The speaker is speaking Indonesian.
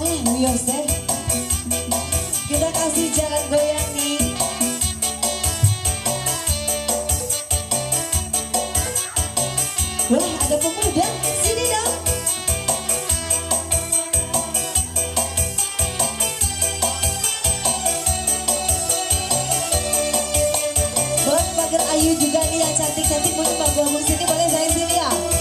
Ah, Wios deh. Kita kasih jalan goyang nih. Wah, ada pemuda. Sini dong. Buat pagar Ayu juga nih yang cantik-cantik mungkin Mbak Buah sini boleh saya sini ya.